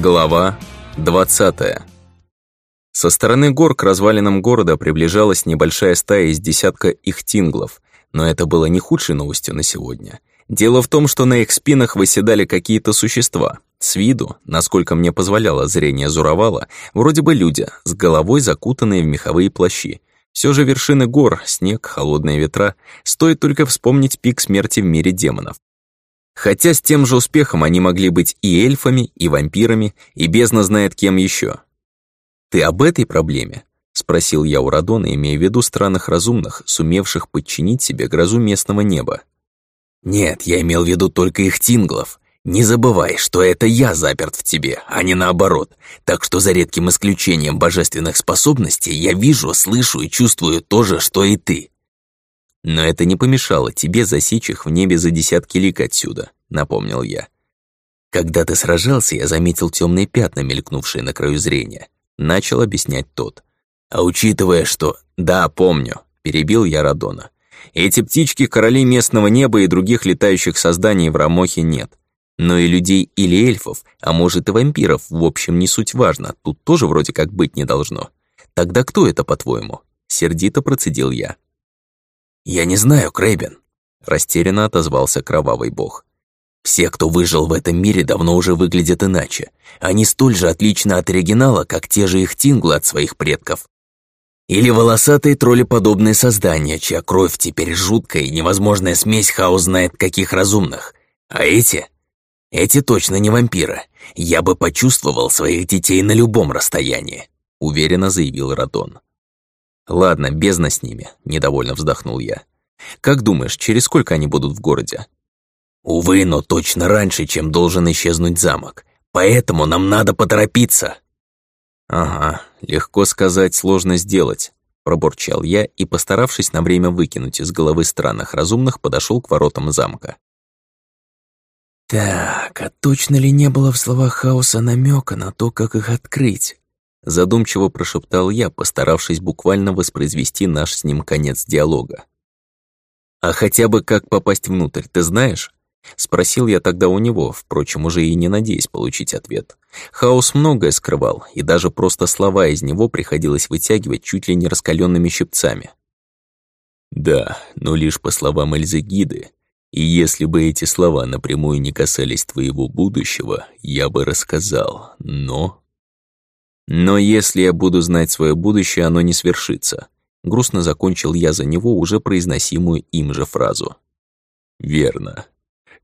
Глава 20 Со стороны гор к развалинам города приближалась небольшая стая из десятка их тинглов, но это было не худшей новостью на сегодня. Дело в том, что на их спинах выседали какие-то существа. С виду, насколько мне позволяло зрение Зуровала, вроде бы люди, с головой закутанные в меховые плащи. Все же вершины гор, снег, холодные ветра, стоит только вспомнить пик смерти в мире демонов. Хотя с тем же успехом они могли быть и эльфами, и вампирами, и бездна знает кем еще. «Ты об этой проблеме?» — спросил я у Радона, имея в виду странных разумных, сумевших подчинить себе грозу местного неба. «Нет, я имел в виду только их тинглов. Не забывай, что это я заперт в тебе, а не наоборот. Так что за редким исключением божественных способностей я вижу, слышу и чувствую то же, что и ты. «Но это не помешало тебе засечь их в небе за десятки лик отсюда», — напомнил я. «Когда ты сражался, я заметил темные пятна, мелькнувшие на краю зрения», — начал объяснять тот. «А учитывая, что...» «Да, помню», — перебил я Радона. «Эти птички — короли местного неба и других летающих созданий в Рамохе нет. Но и людей или эльфов, а может и вампиров, в общем, не суть важно, тут тоже вроде как быть не должно. Тогда кто это, по-твоему?» Сердито процедил я. «Я не знаю, Крэйбен», — растерянно отозвался кровавый бог. «Все, кто выжил в этом мире, давно уже выглядят иначе. Они столь же отличны от оригинала, как те же их тинглы от своих предков. Или волосатые троллеподобные создания, чья кровь теперь жуткая и невозможная смесь хаос знает каких разумных. А эти? Эти точно не вампиры. Я бы почувствовал своих детей на любом расстоянии», — уверенно заявил Радон. «Ладно, бездна с ними», — недовольно вздохнул я. «Как думаешь, через сколько они будут в городе?» «Увы, но точно раньше, чем должен исчезнуть замок. Поэтому нам надо поторопиться». «Ага, легко сказать, сложно сделать», — пробурчал я и, постаравшись на время выкинуть из головы странных разумных, подошел к воротам замка. «Так, а точно ли не было в словах хаоса намека на то, как их открыть?» Задумчиво прошептал я, постаравшись буквально воспроизвести наш с ним конец диалога. «А хотя бы как попасть внутрь, ты знаешь?» Спросил я тогда у него, впрочем, уже и не надеясь получить ответ. Хаос многое скрывал, и даже просто слова из него приходилось вытягивать чуть ли не раскаленными щипцами. «Да, но лишь по словам Эльзы Гиды, и если бы эти слова напрямую не касались твоего будущего, я бы рассказал, но...» Но если я буду знать свое будущее, оно не свершится. Грустно закончил я за него уже произносимую им же фразу. Верно.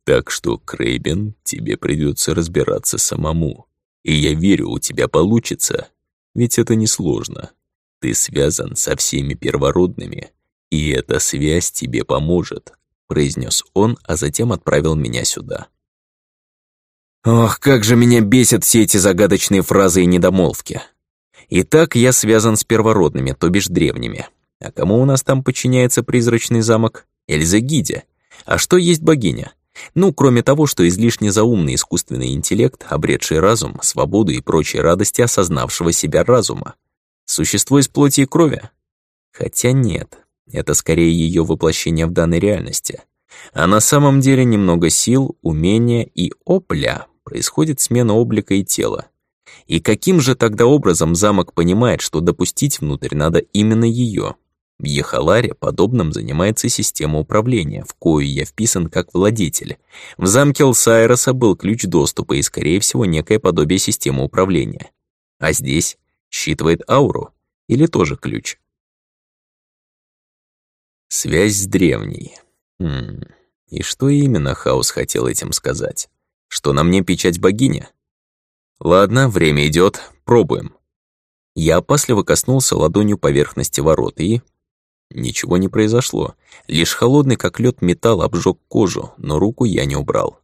Так что, Крейбен, тебе придется разбираться самому. И я верю, у тебя получится. Ведь это несложно. Ты связан со всеми первородными, и эта связь тебе поможет, произнес он, а затем отправил меня сюда. Ох, как же меня бесят все эти загадочные фразы и недомолвки. Итак, я связан с первородными, то бишь древними. А кому у нас там подчиняется призрачный замок? Эльза Гиде. А что есть богиня? Ну, кроме того, что излишне заумный искусственный интеллект, обретший разум, свободу и прочие радости осознавшего себя разума. Существо из плоти и крови? Хотя нет, это скорее ее воплощение в данной реальности. А на самом деле немного сил, умения и опля, происходит смена облика и тела. И каким же тогда образом замок понимает, что допустить внутрь надо именно ее? В Ехаларе подобным занимается система управления, в кою я вписан как владетель. В замке Алсайроса был ключ доступа и, скорее всего, некое подобие системы управления. А здесь считывает ауру или тоже ключ? Связь с древней. Хм. И что именно Хаус хотел этим сказать? Что на мне печать богиня? Ладно, время идет, пробуем. Я опасливо коснулся ладонью поверхности ворот и... Ничего не произошло. Лишь холодный, как лед металл, обжег кожу, но руку я не убрал.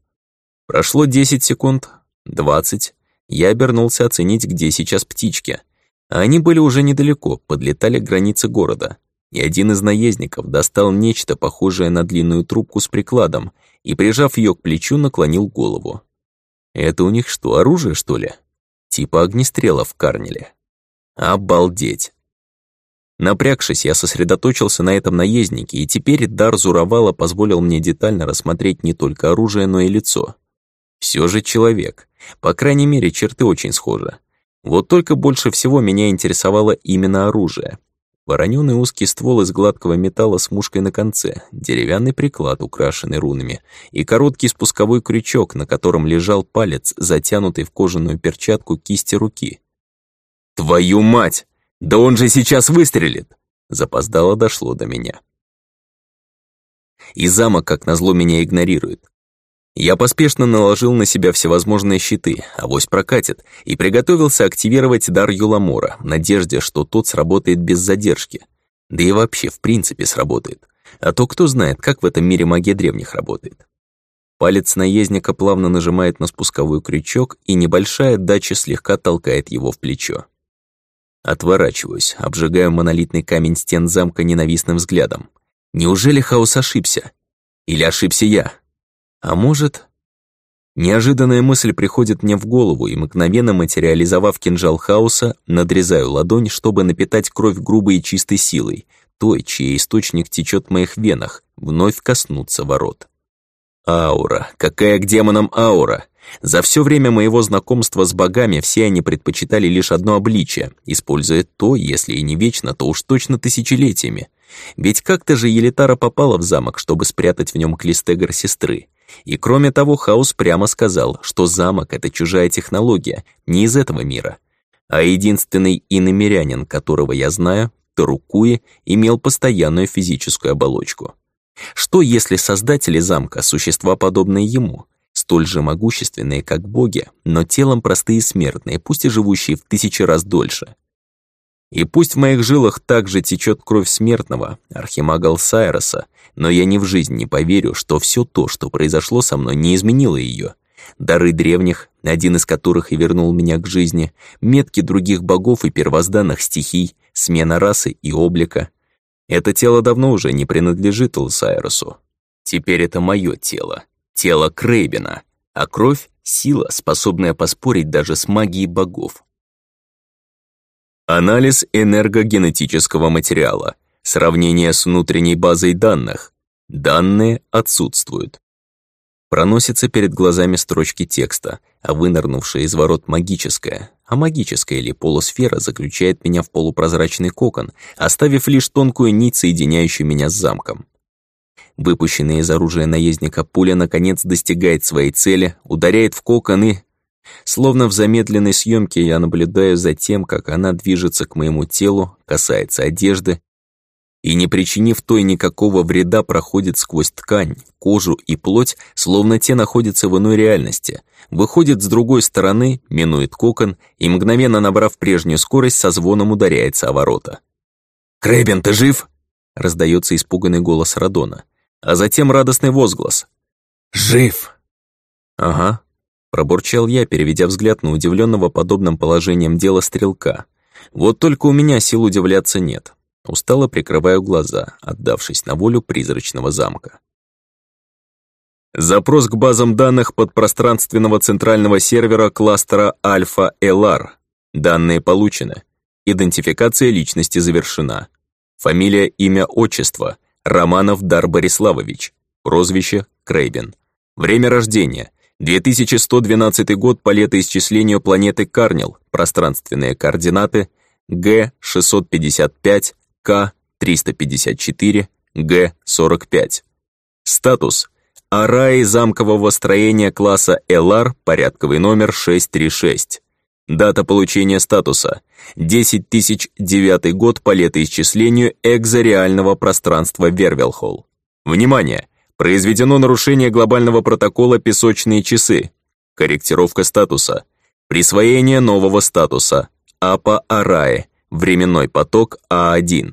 Прошло 10 секунд, 20. Я обернулся оценить, где сейчас птички. Они были уже недалеко, подлетали к границе города и один из наездников достал нечто похожее на длинную трубку с прикладом и, прижав ее к плечу, наклонил голову. Это у них что, оружие, что ли? Типа огнестрела в карнеле. Обалдеть. Напрягшись, я сосредоточился на этом наезднике, и теперь дар Зуровала позволил мне детально рассмотреть не только оружие, но и лицо. Все же человек. По крайней мере, черты очень схожи. Вот только больше всего меня интересовало именно оружие. Воронёный узкий ствол из гладкого металла с мушкой на конце, деревянный приклад, украшенный рунами, и короткий спусковой крючок, на котором лежал палец, затянутый в кожаную перчатку кисти руки. «Твою мать! Да он же сейчас выстрелит!» Запоздало дошло до меня. И замок, как назло, меня игнорирует. Я поспешно наложил на себя всевозможные щиты, авось прокатит, и приготовился активировать дар Юламора, в надежде, что тот сработает без задержки. Да и вообще, в принципе, сработает. А то кто знает, как в этом мире магия древних работает. Палец наездника плавно нажимает на спусковой крючок, и небольшая дача слегка толкает его в плечо. Отворачиваюсь, обжигаю монолитный камень стен замка ненавистным взглядом. Неужели хаос ошибся? Или ошибся я? А может... Неожиданная мысль приходит мне в голову, и мгновенно материализовав кинжал хаоса, надрезаю ладонь, чтобы напитать кровь грубой и чистой силой, той, чей источник течет в моих венах, вновь коснуться ворот. Аура. Какая к демонам аура? За все время моего знакомства с богами все они предпочитали лишь одно обличие, используя то, если и не вечно, то уж точно тысячелетиями. Ведь как-то же Елитара попала в замок, чтобы спрятать в нем Клистегр сестры. И кроме того, Хаус прямо сказал, что замок — это чужая технология, не из этого мира. А единственный иномирянин, которого я знаю, Тарукуи, имел постоянную физическую оболочку. Что если создатели замка — существа, подобные ему, столь же могущественные, как боги, но телом простые смертные, пусть и живущие в тысячи раз дольше? И пусть в моих жилах также течет кровь смертного, архимага Алсайроса, но я ни в жизнь не поверю, что все то, что произошло со мной, не изменило ее. Дары древних, один из которых и вернул меня к жизни, метки других богов и первозданных стихий, смена расы и облика. Это тело давно уже не принадлежит Алсайросу. Теперь это мое тело, тело Крейбена, а кровь — сила, способная поспорить даже с магией богов. Анализ энергогенетического материала. Сравнение с внутренней базой данных. Данные отсутствуют. Проносится перед глазами строчки текста, а вынырнувшая из ворот магическая, а магическая или полусфера заключает меня в полупрозрачный кокон, оставив лишь тонкую нить, соединяющую меня с замком. Выпущенная из оружия наездника пуля наконец достигает своей цели, ударяет в кокон и Словно в замедленной съемке я наблюдаю за тем, как она движется к моему телу, касается одежды, и, не причинив той никакого вреда, проходит сквозь ткань, кожу и плоть, словно те находятся в иной реальности, выходит с другой стороны, минует кокон и, мгновенно набрав прежнюю скорость, со звоном ударяется о ворота. «Крэбен, ты жив?» — раздается испуганный голос Радона, а затем радостный возглас. «Жив!» «Ага, Пробурчал я, переведя взгляд на удивленного подобным положением дела стрелка. Вот только у меня сил удивляться нет. Устало прикрываю глаза, отдавшись на волю призрачного замка. Запрос к базам данных подпространственного центрального сервера кластера Альфа-Элар. Данные получены. Идентификация личности завершена. Фамилия, имя, отчество. Романов Дар Бориславович. Прозвище Крейбен. Время рождения 2112 год по летоисчислению планеты Карнил, пространственные координаты Г-655, К-354, Г-45. Статус. Араи замкового строения класса ЛР, порядковый номер 636. Дата получения статуса. 10009 год по летоисчислению экзореального пространства Вервелхолл. Внимание! Произведено нарушение глобального протокола «Песочные часы». Корректировка статуса. Присвоение нового статуса. АПА Арае. Временной поток А1.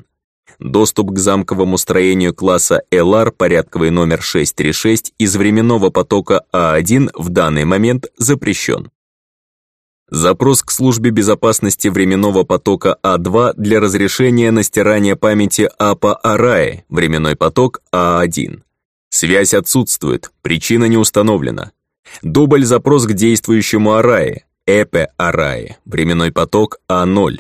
Доступ к замковому строению класса ЛР порядковый номер 636 из временного потока А1 в данный момент запрещен. Запрос к службе безопасности временного потока А2 для разрешения на стирание памяти АПА Арае, временной поток А1. Связь отсутствует, причина не установлена. Дубль запрос к действующему Арае, Эпе Арае, временной поток А0.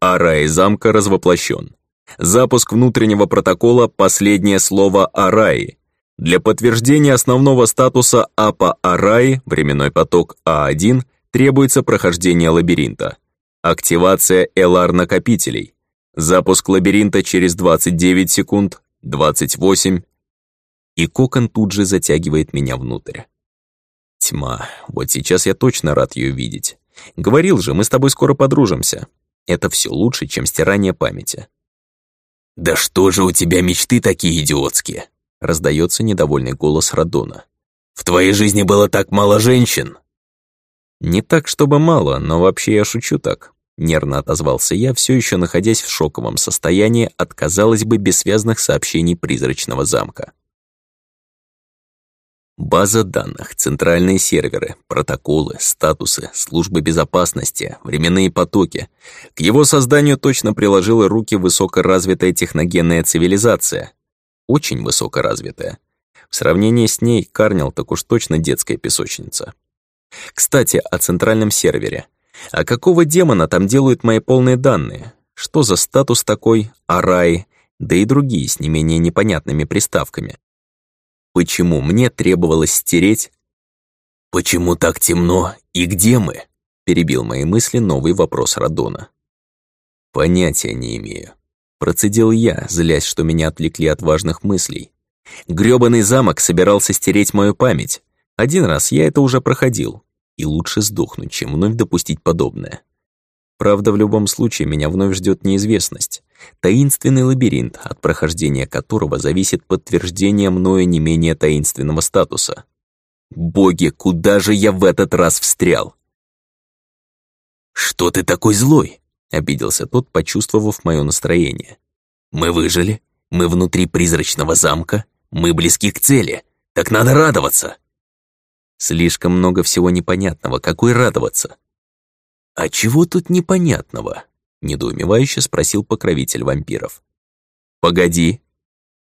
Арае замка развоплощен. Запуск внутреннего протокола «Последнее слово Араи». Для подтверждения основного статуса АПА Араи, временной поток А1, требуется прохождение лабиринта. Активация LR-накопителей. Запуск лабиринта через 29 секунд, 28. И кокон тут же затягивает меня внутрь. Тьма. Вот сейчас я точно рад ее видеть. Говорил же, мы с тобой скоро подружимся. Это все лучше, чем стирание памяти. «Да что же у тебя мечты такие идиотские?» раздается недовольный голос Радона. «В твоей жизни было так мало женщин!» «Не так, чтобы мало, но вообще я шучу так», — нервно отозвался я, все еще находясь в шоковом состоянии от, казалось бы, бессвязных сообщений призрачного замка. База данных, центральные серверы, протоколы, статусы, службы безопасности, временные потоки. К его созданию точно приложила руки высокоразвитая техногенная цивилизация. Очень высокоразвитая. В сравнении с ней Карнил так уж точно детская песочница. Кстати, о центральном сервере. А какого демона там делают мои полные данные? Что за статус такой, арай, да и другие с не менее непонятными приставками? Почему мне требовалось стереть? «Почему так темно и где мы?» перебил мои мысли новый вопрос Радона. «Понятия не имею». Процедил я, злясь, что меня отвлекли от важных мыслей. Грёбаный замок собирался стереть мою память. Один раз я это уже проходил. И лучше сдохнуть, чем вновь допустить подобное. Правда, в любом случае меня вновь ждет неизвестность. Таинственный лабиринт, от прохождения которого зависит подтверждение мною не менее таинственного статуса. Боги, куда же я в этот раз встрял? «Что ты такой злой?» — обиделся тот, почувствовав мое настроение. «Мы выжили, мы внутри призрачного замка, мы близки к цели, так надо радоваться!» Слишком много всего непонятного, какой радоваться? «А чего тут непонятного?» Недоумевающе спросил покровитель вампиров. «Погоди!»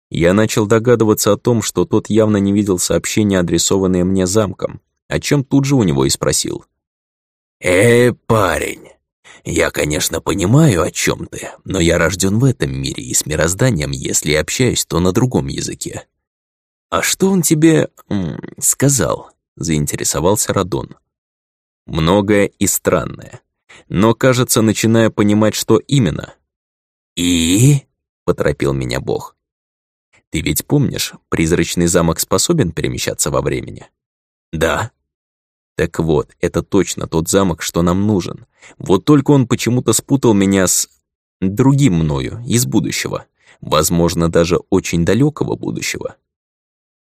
Я начал догадываться о том, что тот явно не видел сообщения, адресованные мне замком, о чем тут же у него и спросил. «Э, парень, я, конечно, понимаю, о чем ты, но я рожден в этом мире и с мирозданием, если общаюсь, то на другом языке». «А что он тебе... Сказал?» — заинтересовался Радон. «Многое и странное но, кажется, начинаю понимать, что именно. «И?» — поторопил меня Бог. «Ты ведь помнишь, призрачный замок способен перемещаться во времени?» «Да». «Так вот, это точно тот замок, что нам нужен. Вот только он почему-то спутал меня с... другим мною, из будущего. Возможно, даже очень далекого будущего».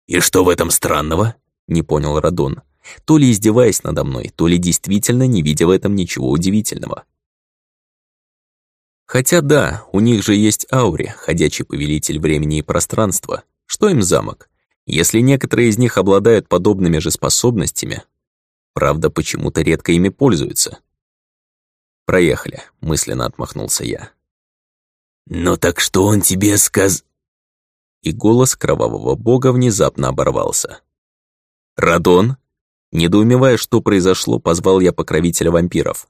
«И что в этом странного?» — не понял Радон то ли издеваясь надо мной, то ли действительно не видя в этом ничего удивительного. Хотя да, у них же есть аури, ходячий повелитель времени и пространства. Что им замок? Если некоторые из них обладают подобными же способностями, правда, почему-то редко ими пользуются. «Проехали», — мысленно отмахнулся я. «Ну так что он тебе сказ...» И голос кровавого бога внезапно оборвался. «Радон?» Недоумевая, что произошло, позвал я покровителя вампиров.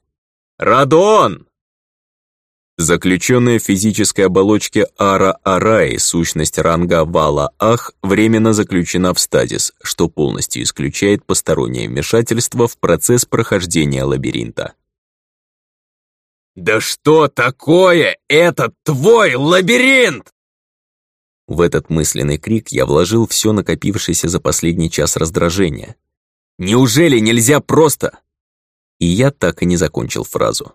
«Радон!» Заключенная в физической оболочке Ара Араи, сущность ранга Вала Ах, временно заключена в стазис, что полностью исключает постороннее вмешательство в процесс прохождения лабиринта. «Да что такое этот твой лабиринт?» В этот мысленный крик я вложил все накопившееся за последний час раздражение, Неужели нельзя просто?» И я так и не закончил фразу.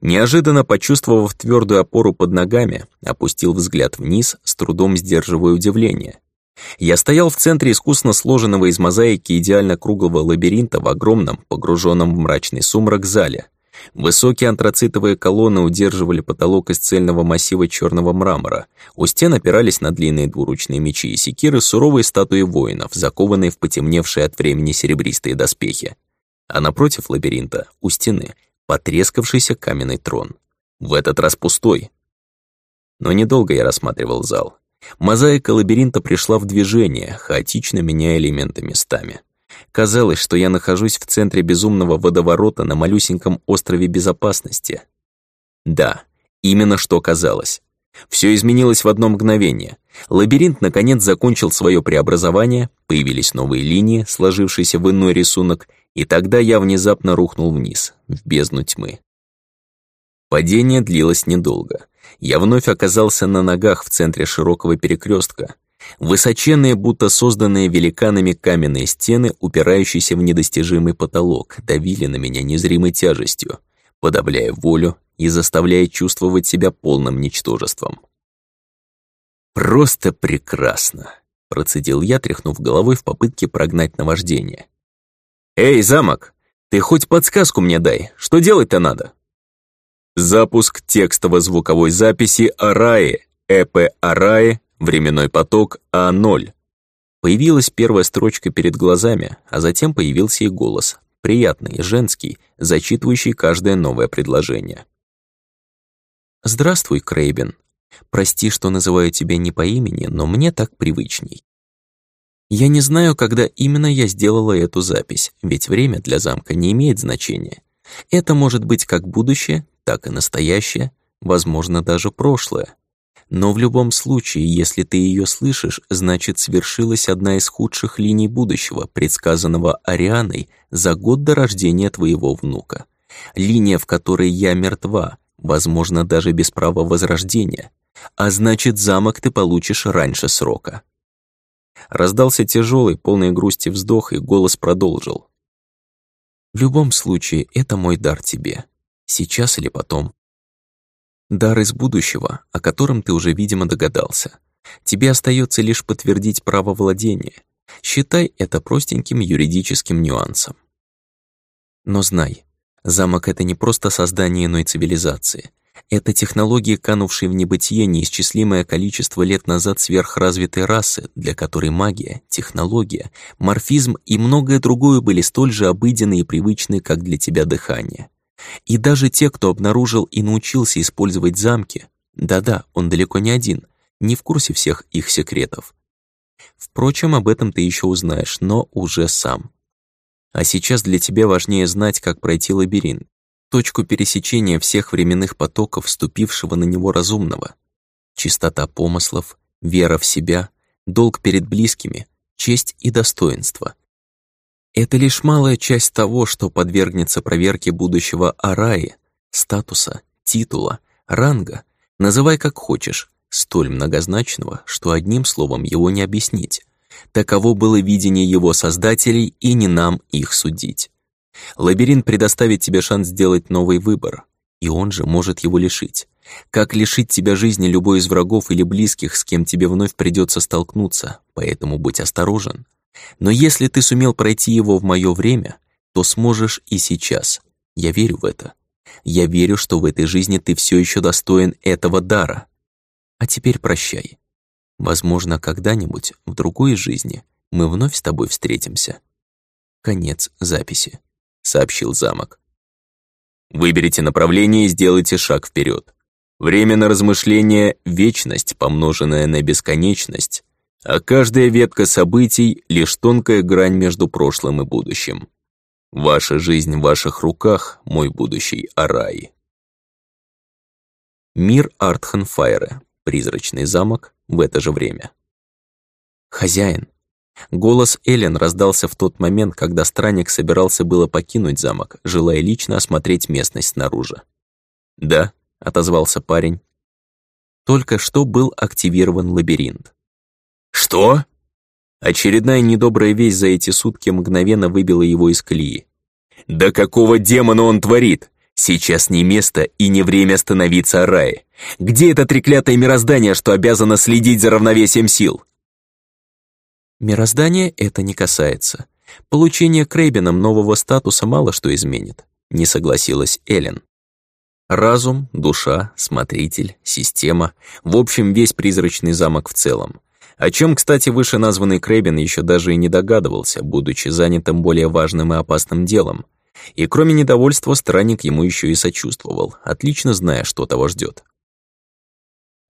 Неожиданно почувствовав твердую опору под ногами, опустил взгляд вниз, с трудом сдерживая удивление. Я стоял в центре искусно сложенного из мозаики идеально круглого лабиринта в огромном, погруженном в мрачный сумрак зале. Высокие антрацитовые колонны удерживали потолок из цельного массива черного мрамора. У стен опирались на длинные двуручные мечи и секиры суровые статуи воинов, закованные в потемневшие от времени серебристые доспехи. А напротив лабиринта, у стены, потрескавшийся каменный трон. В этот раз пустой. Но недолго я рассматривал зал. Мозаика лабиринта пришла в движение, хаотично меняя элементы местами. Казалось, что я нахожусь в центре безумного водоворота на малюсеньком острове безопасности. Да, именно что казалось. Все изменилось в одно мгновение. Лабиринт наконец закончил свое преобразование, появились новые линии, сложившиеся в иной рисунок, и тогда я внезапно рухнул вниз, в бездну тьмы. Падение длилось недолго. Я вновь оказался на ногах в центре широкого перекрестка. Высоченные, будто созданные великанами каменные стены, упирающиеся в недостижимый потолок, давили на меня незримой тяжестью, подавляя волю и заставляя чувствовать себя полным ничтожеством. «Просто прекрасно!» — процедил я, тряхнув головой в попытке прогнать наваждение. «Эй, замок, ты хоть подсказку мне дай, что делать-то надо?» Запуск текстово-звуковой записи Араи, ЭП Араи, временной поток А0. Появилась первая строчка перед глазами, а затем появился и голос, приятный, женский, зачитывающий каждое новое предложение. «Здравствуй, Крейбен. Прости, что называю тебя не по имени, но мне так привычней. Я не знаю, когда именно я сделала эту запись, ведь время для замка не имеет значения. Это может быть как будущее, так и настоящее, возможно, даже прошлое. Но в любом случае, если ты ее слышишь, значит свершилась одна из худших линий будущего, предсказанного Арианой за год до рождения твоего внука. Линия, в которой я мертва, возможно, даже без права возрождения. А значит, замок ты получишь раньше срока. Раздался тяжелый, полный грусти вздох, и голос продолжил. В любом случае, это мой дар тебе. Сейчас или потом. Дар из будущего, о котором ты уже, видимо, догадался. Тебе остается лишь подтвердить право владения. Считай это простеньким юридическим нюансом. Но знай, замок — это не просто создание иной цивилизации. Это технологии, канувшие в небытие неисчислимое количество лет назад сверхразвитой расы, для которой магия, технология, морфизм и многое другое были столь же обыденны и привычны, как для тебя дыхание. И даже те, кто обнаружил и научился использовать замки, да-да, он далеко не один, не в курсе всех их секретов. Впрочем, об этом ты еще узнаешь, но уже сам. А сейчас для тебя важнее знать, как пройти лабиринт, точку пересечения всех временных потоков, вступившего на него разумного. Чистота помыслов, вера в себя, долг перед близкими, честь и достоинство. Это лишь малая часть того, что подвергнется проверке будущего Араи, статуса, титула, ранга, называй как хочешь, столь многозначного, что одним словом его не объяснить. Таково было видение его создателей, и не нам их судить. Лабиринт предоставит тебе шанс сделать новый выбор, и он же может его лишить. Как лишить тебя жизни любой из врагов или близких, с кем тебе вновь придется столкнуться, поэтому будь осторожен. Но если ты сумел пройти его в мое время, то сможешь и сейчас. Я верю в это. Я верю, что в этой жизни ты все еще достоин этого дара. А теперь прощай. Возможно, когда-нибудь в другой жизни мы вновь с тобой встретимся. Конец записи, сообщил замок. Выберите направление и сделайте шаг вперед. Время на размышление — вечность, помноженная на бесконечность, а каждая ветка событий — лишь тонкая грань между прошлым и будущим. Ваша жизнь в ваших руках, мой будущий Арай. Мир Артханфайре, призрачный замок, в это же время. «Хозяин!» Голос Эллен раздался в тот момент, когда странник собирался было покинуть замок, желая лично осмотреть местность снаружи. «Да», — отозвался парень. Только что был активирован лабиринт. «Что?» Очередная недобрая весть за эти сутки мгновенно выбила его из колеи. «Да какого демона он творит? Сейчас не место и не время становиться рае. Где это треклятое мироздание, что обязано следить за равновесием сил?» Мироздание это не касается. Получение Крейбеном нового статуса мало что изменит, не согласилась Эллен. Разум, душа, смотритель, система, в общем, весь призрачный замок в целом. О чем, кстати, вышеназванный Крэбин еще даже и не догадывался, будучи занятым более важным и опасным делом. И кроме недовольства, странник ему еще и сочувствовал, отлично зная, что того ждет.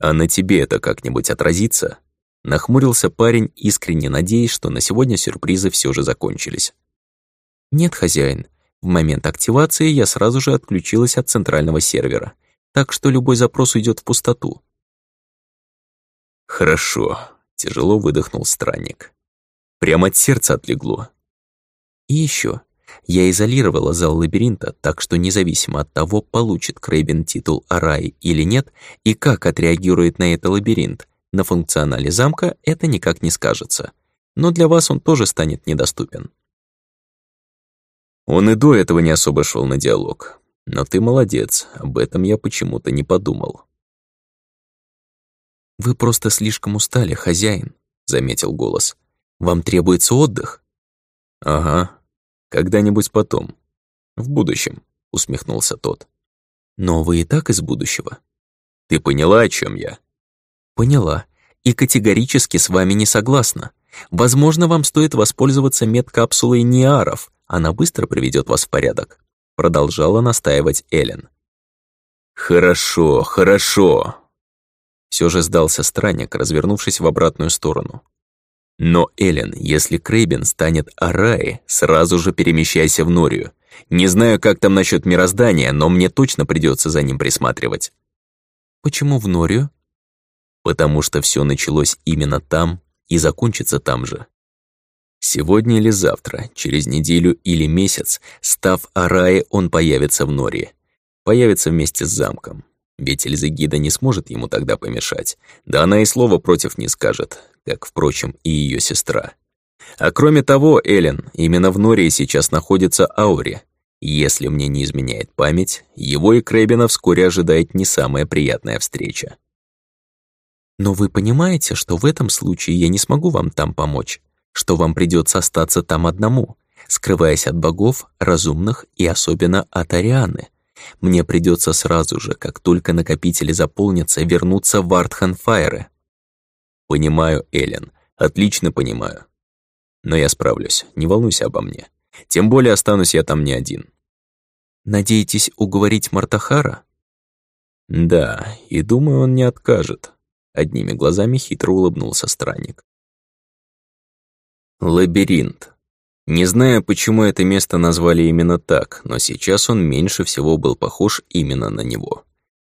«А на тебе это как-нибудь отразится?» Нахмурился парень, искренне надеясь, что на сегодня сюрпризы все же закончились. «Нет, хозяин. В момент активации я сразу же отключилась от центрального сервера, так что любой запрос уйдет в пустоту. «Хорошо», — тяжело выдохнул странник. Прямо от сердца отлегло. И еще. Я изолировала зал лабиринта, так что независимо от того, получит Крейбен титул Араи или нет, и как отреагирует на это лабиринт, на функционале замка это никак не скажется. Но для вас он тоже станет недоступен. Он и до этого не особо шел на диалог. Но ты молодец, об этом я почему-то не подумал. «Вы просто слишком устали, хозяин», — заметил голос. «Вам требуется отдых?» «Ага, когда-нибудь потом. В будущем», — усмехнулся тот. «Но вы и так из будущего». «Ты поняла, о чем я?» «Поняла. И категорически с вами не согласна. Возможно, вам стоит воспользоваться медкапсулой Ниаров. Она быстро приведет вас в порядок», — продолжала настаивать Эллен. «Хорошо, хорошо», все же сдался странник, развернувшись в обратную сторону. Но, Эллен, если Крейбен станет Араи, сразу же перемещайся в Норию. Не знаю, как там насчет мироздания, но мне точно придется за ним присматривать. Почему в Норию? Потому что все началось именно там и закончится там же. Сегодня или завтра, через неделю или месяц, став Араи, он появится в Нории. Появится вместе с замком. Ведь Эльзегида не сможет ему тогда помешать. Да она и слова против не скажет, как, впрочем, и ее сестра. А кроме того, Элен, именно в Нории сейчас находится Аури. Если мне не изменяет память, его и Крэбина вскоре ожидает не самая приятная встреча. Но вы понимаете, что в этом случае я не смогу вам там помочь, что вам придется остаться там одному, скрываясь от богов, разумных и особенно от Арианы, мне придется сразу же, как только накопители заполнятся, вернуться в Артханфайры. Понимаю, Эллен, отлично понимаю. Но я справлюсь, не волнуйся обо мне. Тем более останусь я там не один. Надеетесь уговорить Мартахара? Да, и думаю, он не откажет. Одними глазами хитро улыбнулся странник. Лабиринт. Не знаю, почему это место назвали именно так, но сейчас он меньше всего был похож именно на него.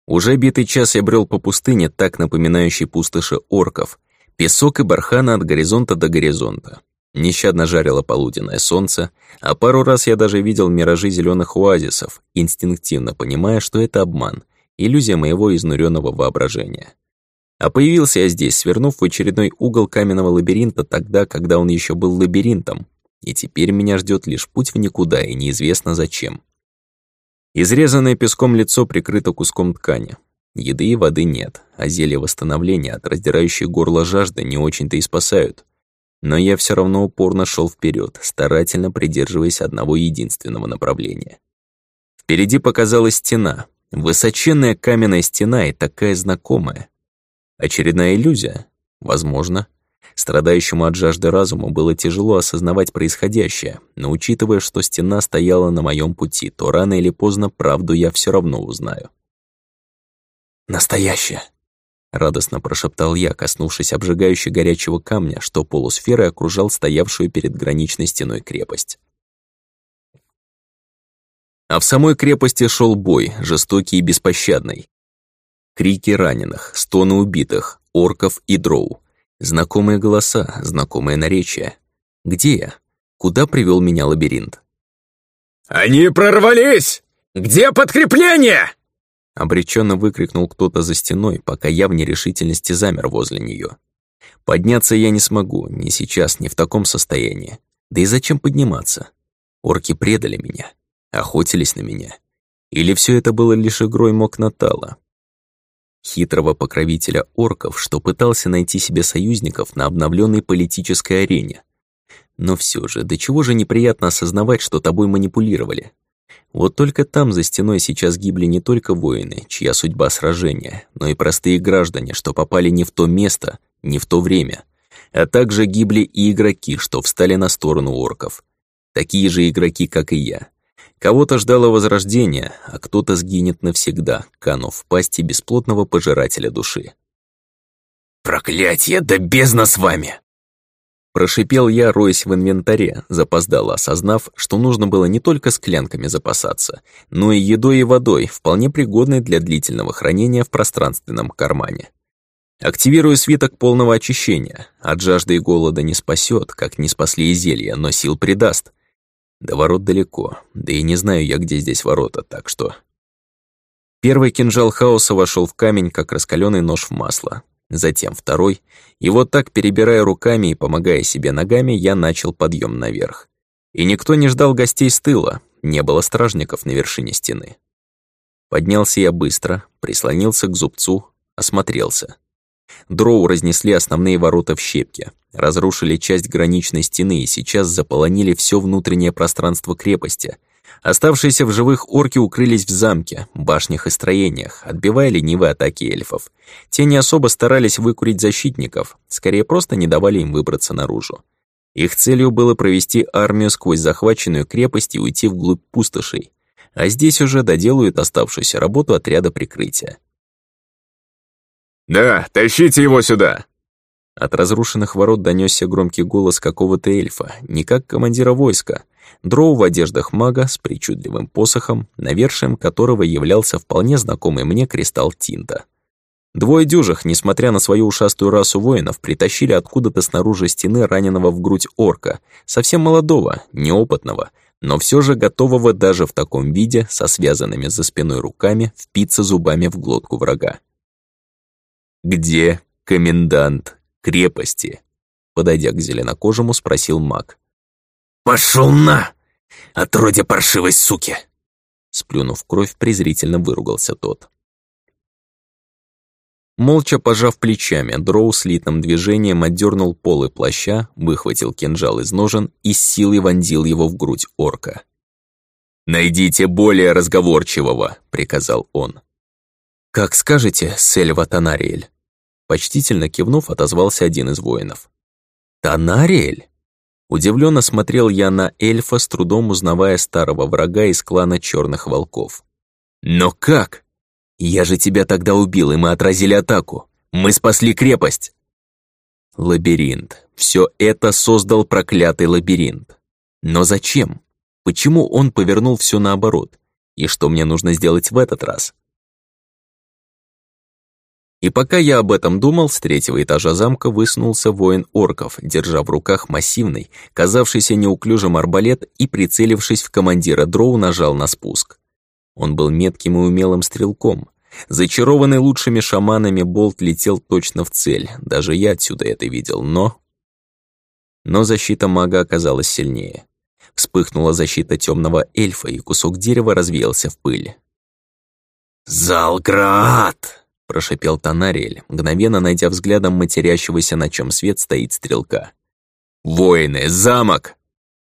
Уже битый час я брел по пустыне, так напоминающей пустоши орков. Песок и бархана от горизонта до горизонта. Нещадно жарило полуденное солнце, а пару раз я даже видел миражи зеленых оазисов, инстинктивно понимая, что это обман, иллюзия моего изнуренного воображения. А появился я здесь, свернув в очередной угол каменного лабиринта тогда, когда он еще был лабиринтом, и теперь меня ждет лишь путь в никуда и неизвестно зачем. Изрезанное песком лицо прикрыто куском ткани. Еды и воды нет, а зелья восстановления от раздирающей горло жажды не очень-то и спасают. Но я все равно упорно шел вперед, старательно придерживаясь одного единственного направления. Впереди показалась стена, высоченная каменная стена и такая знакомая. Очередная иллюзия? Возможно. Страдающему от жажды разуму было тяжело осознавать происходящее, но учитывая, что стена стояла на моем пути, то рано или поздно правду я все равно узнаю. «Настоящее!» — радостно прошептал я, коснувшись обжигающей горячего камня, что полусферой окружал стоявшую перед граничной стеной крепость. А в самой крепости шел бой, жестокий и беспощадный. Крики раненых, стоны убитых, орков и дроу. Знакомые голоса, знакомое наречие. Где я? Куда привел меня лабиринт? «Они прорвались! Где подкрепление?» Обреченно выкрикнул кто-то за стеной, пока я в нерешительности замер возле нее. Подняться я не смогу, ни сейчас, ни в таком состоянии. Да и зачем подниматься? Орки предали меня, охотились на меня. Или все это было лишь игрой Мокнатала? Хитрого покровителя орков, что пытался найти себе союзников на обновленной политической арене. Но все же, до чего же неприятно осознавать, что тобой манипулировали. Вот только там за стеной сейчас гибли не только воины, чья судьба сражения, но и простые граждане, что попали не в то место, не в то время. А также гибли и игроки, что встали на сторону орков. Такие же игроки, как и я. Кого-то ждало возрождение, а кто-то сгинет навсегда, канув в пасти бесплотного пожирателя души. «Проклятье, да бездна с вами!» Прошипел я, роясь в инвентаре, запоздало осознав, что нужно было не только склянками запасаться, но и едой и водой, вполне пригодной для длительного хранения в пространственном кармане. Активирую свиток полного очищения. От жажды и голода не спасет, как не спасли и зелья, но сил придаст. До ворот далеко, да и не знаю я, где здесь ворота, так что... Первый кинжал хаоса вошел в камень, как раскаленный нож в масло. Затем второй, и вот так, перебирая руками и помогая себе ногами, я начал подъем наверх. И никто не ждал гостей с тыла, не было стражников на вершине стены. Поднялся я быстро, прислонился к зубцу, осмотрелся. Дроу разнесли основные ворота в щепки, разрушили часть граничной стены и сейчас заполонили все внутреннее пространство крепости. Оставшиеся в живых орки укрылись в замке, башнях и строениях, отбивая ленивые атаки эльфов. Те не особо старались выкурить защитников, скорее просто не давали им выбраться наружу. Их целью было провести армию сквозь захваченную крепость и уйти вглубь пустошей. А здесь уже доделают оставшуюся работу отряда прикрытия. «Да, тащите его сюда!» От разрушенных ворот донесся громкий голос какого-то эльфа, не как командира войска. Дроу в одеждах мага с причудливым посохом, навершием которого являлся вполне знакомый мне кристалл Тинта. Двое дюжих, несмотря на свою ушастую расу воинов, притащили откуда-то снаружи стены раненого в грудь орка, совсем молодого, неопытного, но все же готового даже в таком виде, со связанными за спиной руками, впиться зубами в глотку врага. «Где комендант крепости?» Подойдя к зеленокожему, спросил маг. «Пошел на! Отродя паршивой суки!» Сплюнув кровь, презрительно выругался тот. Молча пожав плечами, Дроу слитным движением отдернул полы плаща, выхватил кинжал из ножен и с силой вонзил его в грудь орка. «Найдите более разговорчивого», — приказал он. «Как скажете, Сельва Танариэль», Почтительно кивнув, отозвался один из воинов. «Танариэль?» Удивленно смотрел я на эльфа, с трудом узнавая старого врага из клана Черных Волков. «Но как? Я же тебя тогда убил, и мы отразили атаку. Мы спасли крепость!» Лабиринт. Все это создал проклятый лабиринт. Но зачем? Почему он повернул все наоборот? И что мне нужно сделать в этот раз? И пока я об этом думал, с третьего этажа замка высунулся воин орков, держа в руках массивный, казавшийся неуклюжим арбалет и, прицелившись в командира дроу, нажал на спуск. Он был метким и умелым стрелком. Зачарованный лучшими шаманами болт летел точно в цель, даже я отсюда это видел, но... Но защита мага оказалась сильнее. Вспыхнула защита темного эльфа, и кусок дерева развеялся в пыль. «Залград!» Прошипел Танариэль, мгновенно найдя взглядом матерящегося, на чем свет стоит стрелка. «Воины, замок!»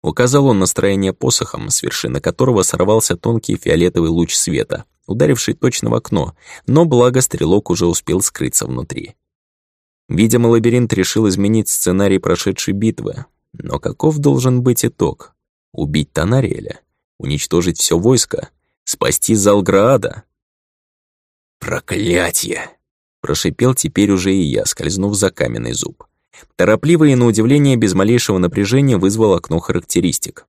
Указал он настроение посохом, с вершины которого сорвался тонкий фиолетовый луч света, ударивший точно в окно, но благо стрелок уже успел скрыться внутри. Видимо, лабиринт решил изменить сценарий прошедшей битвы. Но каков должен быть итог? Убить Танариэля? Уничтожить все войско? Спасти Залграада? «Проклятье!» Прошипел теперь уже и я, скользнув за каменный зуб. Торопливо и на удивление без малейшего напряжения вызвал окно характеристик.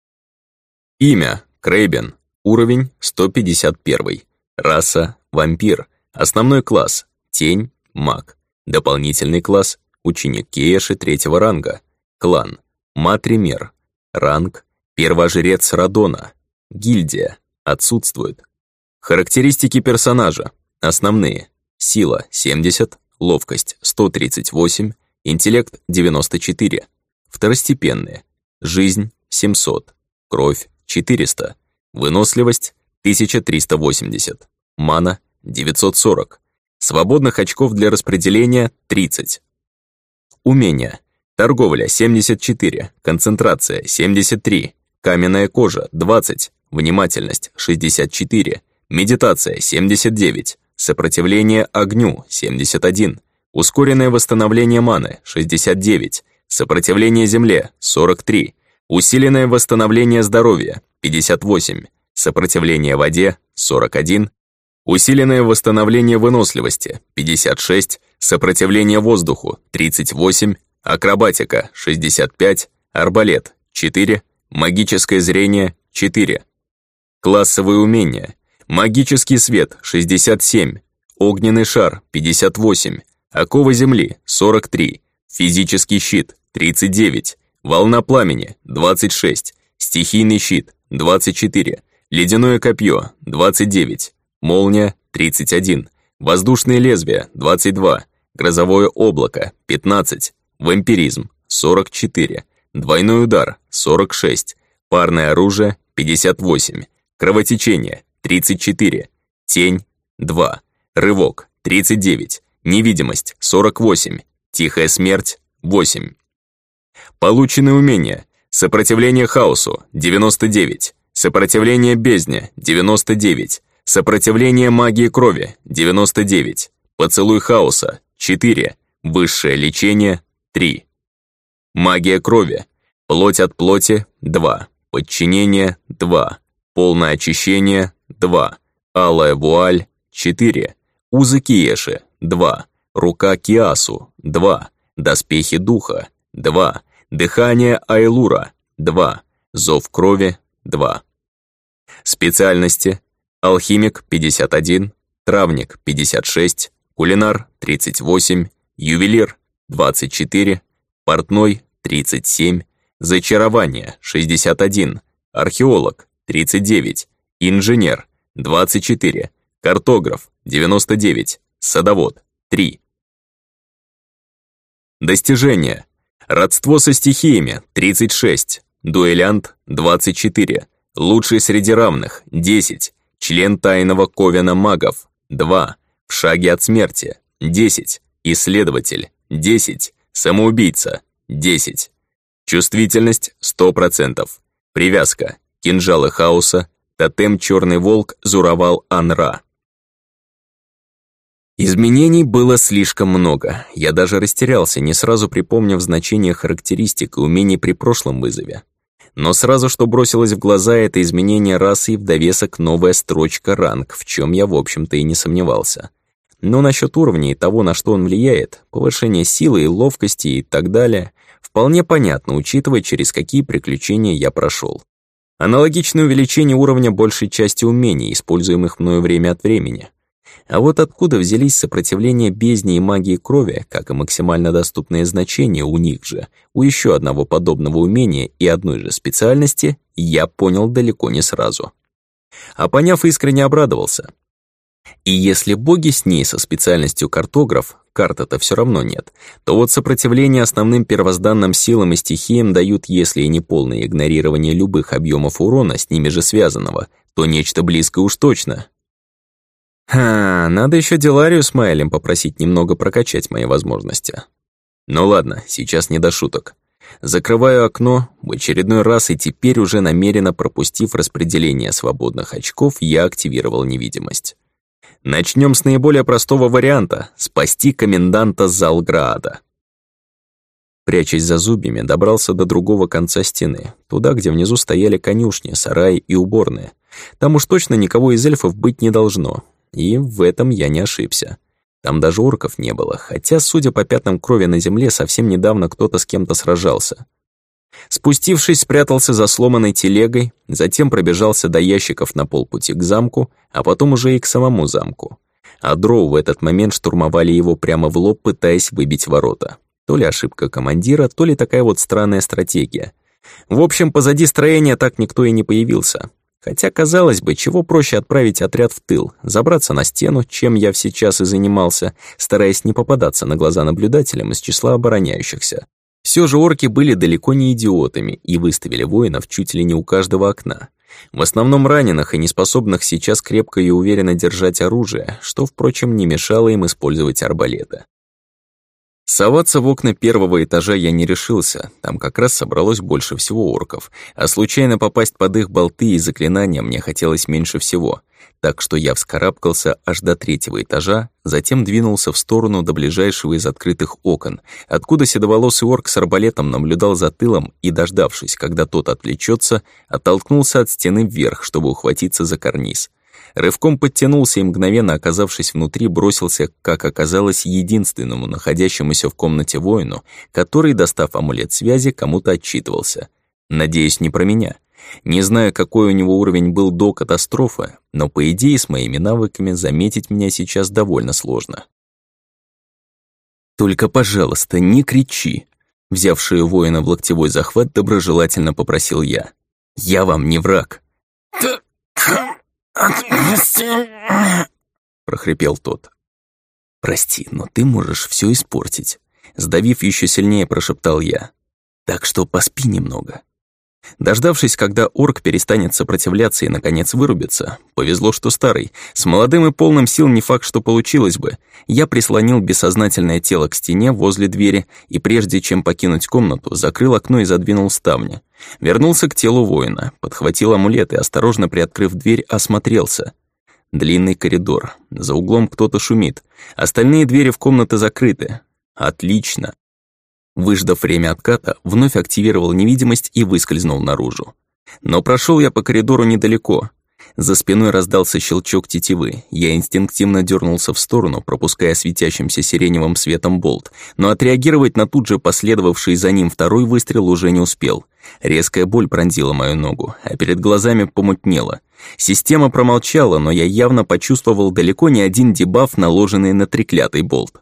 Имя – Крейбен. Уровень – 151. Раса – вампир. Основной класс – тень, маг. Дополнительный класс – ученик Кееши третьего ранга. Клан – Матример. Ранг – первожрец Радона. Гильдия – отсутствует. Характеристики персонажа Основные. Сила 70, ловкость 138, интеллект 94. Второстепенные. Жизнь 700, кровь 400, выносливость 1380, мана 940, свободных очков для распределения 30. Умения. Торговля 74, концентрация 73, каменная кожа 20, внимательность 64, медитация 79, Сопротивление огню – 71. Ускоренное восстановление маны – 69. Сопротивление земле – 43. Усиленное восстановление здоровья – 58. Сопротивление воде – 41. Усиленное восстановление выносливости – 56. Сопротивление воздуху – 38. Акробатика – 65. Арбалет – 4. Магическое зрение – 4. Классовые умения – Магический свет – 67, огненный шар – 58, Окова земли – 43, физический щит – 39, волна пламени – 26, стихийный щит – 24, ледяное копье – 29, молния – 31, воздушные лезвия – 22, грозовое облако – 15, вампиризм – 44, двойной удар – 46, парное оружие – 58, кровотечение – 34, тень – 2, рывок – 39, невидимость – 48, тихая смерть – 8. Полученные умения – сопротивление хаосу – 99, сопротивление бездне – 99, сопротивление магии крови – 99, поцелуй хаоса – 4, высшее лечение – 3. Магия крови, плоть от плоти – 2, подчинение – 2, полное очищение – 2, алая вуаль – 4, узы Киеши – 2, рука Киасу – 2, доспехи духа – 2, дыхание Айлура – 2, зов крови – 2. Специальности – алхимик – 51, травник – 56, кулинар – 38, ювелир – 24, портной – 37, зачарование – 61, археолог – 39, инженер – 24, картограф – 99, садовод – 3. Достижения. Родство со стихиями – 36, дуэлянт – 24, лучший среди равных – 10, член тайного ковена магов – 2, в шаге от смерти – 10, исследователь – 10, самоубийца – 10. Чувствительность – 100%. Привязка – кинжалы хаоса, тотем черный волк Зуравал Анра. Изменений было слишком много. Я даже растерялся, не сразу припомнив значение характеристик и умений при прошлом вызове. Но сразу что бросилось в глаза, это изменение расы и в довесок новая строчка ранг, в чем я, в общем-то, и не сомневался. Но насчет уровня и того, на что он влияет, повышение силы и ловкости и так далее, вполне понятно, учитывая, через какие приключения я прошел. Аналогичное увеличение уровня большей части умений, используемых мною время от времени. А вот откуда взялись сопротивление бездне и магии крови, как и максимально доступные значения у них же, у еще одного подобного умения и одной же специальности, я понял далеко не сразу. А поняв, искренне обрадовался. И если боги с ней со специальностью картограф, карта-то все равно нет, то вот сопротивление основным первозданным силам и стихиям дают, если и не полное игнорирование любых объемов урона, с ними же связанного, то нечто близкое уж точно, Ха, надо еще Диларию с Майлем попросить немного прокачать мои возможности. Ну ладно, сейчас не до шуток. Закрываю окно, в очередной раз и теперь уже намеренно пропустив распределение свободных очков, я активировал невидимость. Начнем с наиболее простого варианта — спасти коменданта Залграда. Прячась за зубьями, добрался до другого конца стены, туда, где внизу стояли конюшни, сараи и уборные. Там уж точно никого из эльфов быть не должно, и в этом я не ошибся. Там даже орков не было, хотя, судя по пятнам крови на земле, совсем недавно кто-то с кем-то сражался. Спустившись, спрятался за сломанной телегой, затем пробежался до ящиков на полпути к замку, а потом уже и к самому замку. А дроу в этот момент штурмовали его прямо в лоб, пытаясь выбить ворота. То ли ошибка командира, то ли такая вот странная стратегия. В общем, позади строения так никто и не появился. Хотя, казалось бы, чего проще отправить отряд в тыл, забраться на стену, чем я сейчас и занимался, стараясь не попадаться на глаза наблюдателям из числа обороняющихся. Все же орки были далеко не идиотами и выставили воинов чуть ли не у каждого окна. В основном раненых и неспособных сейчас крепко и уверенно держать оружие, что, впрочем, не мешало им использовать арбалеты. Соваться в окна первого этажа я не решился, там как раз собралось больше всего орков, а случайно попасть под их болты и заклинания мне хотелось меньше всего, так что я вскарабкался аж до третьего этажа, затем двинулся в сторону до ближайшего из открытых окон, откуда седоволосый орк с арбалетом наблюдал за тылом и, дождавшись, когда тот отвлечется, оттолкнулся от стены вверх, чтобы ухватиться за карниз — Рывком подтянулся и, мгновенно оказавшись внутри, бросился, как оказалось, единственному находящемуся в комнате воину, который, достав амулет связи, кому-то отчитывался. Надеюсь, не про меня. Не знаю, какой у него уровень был до катастрофы, но, по идее, с моими навыками заметить меня сейчас довольно сложно. «Только, пожалуйста, не кричи!» Взявший воина в локтевой захват, доброжелательно попросил я. «Я вам не враг!» прохрипел тот. «Прости, но ты можешь все испортить», сдавив еще сильнее, прошептал я. «Так что поспи немного». Дождавшись, когда орк перестанет сопротивляться и, наконец, вырубится, повезло, что старый, с молодым и полным сил не факт, что получилось бы, я прислонил бессознательное тело к стене возле двери и, прежде чем покинуть комнату, закрыл окно и задвинул ставни. Вернулся к телу воина, подхватил амулет и, осторожно приоткрыв дверь, осмотрелся. Длинный коридор. За углом кто-то шумит. Остальные двери в комнаты закрыты. Отлично. Выждав время отката, вновь активировал невидимость и выскользнул наружу. Но прошел я по коридору недалеко. За спиной раздался щелчок тетивы. Я инстинктивно дернулся в сторону, пропуская светящимся сиреневым светом болт, но отреагировать на тут же последовавший за ним второй выстрел уже не успел. Резкая боль пронзила мою ногу, а перед глазами помутнело. Система промолчала, но я явно почувствовал далеко не один дебаф, наложенный на треклятый болт.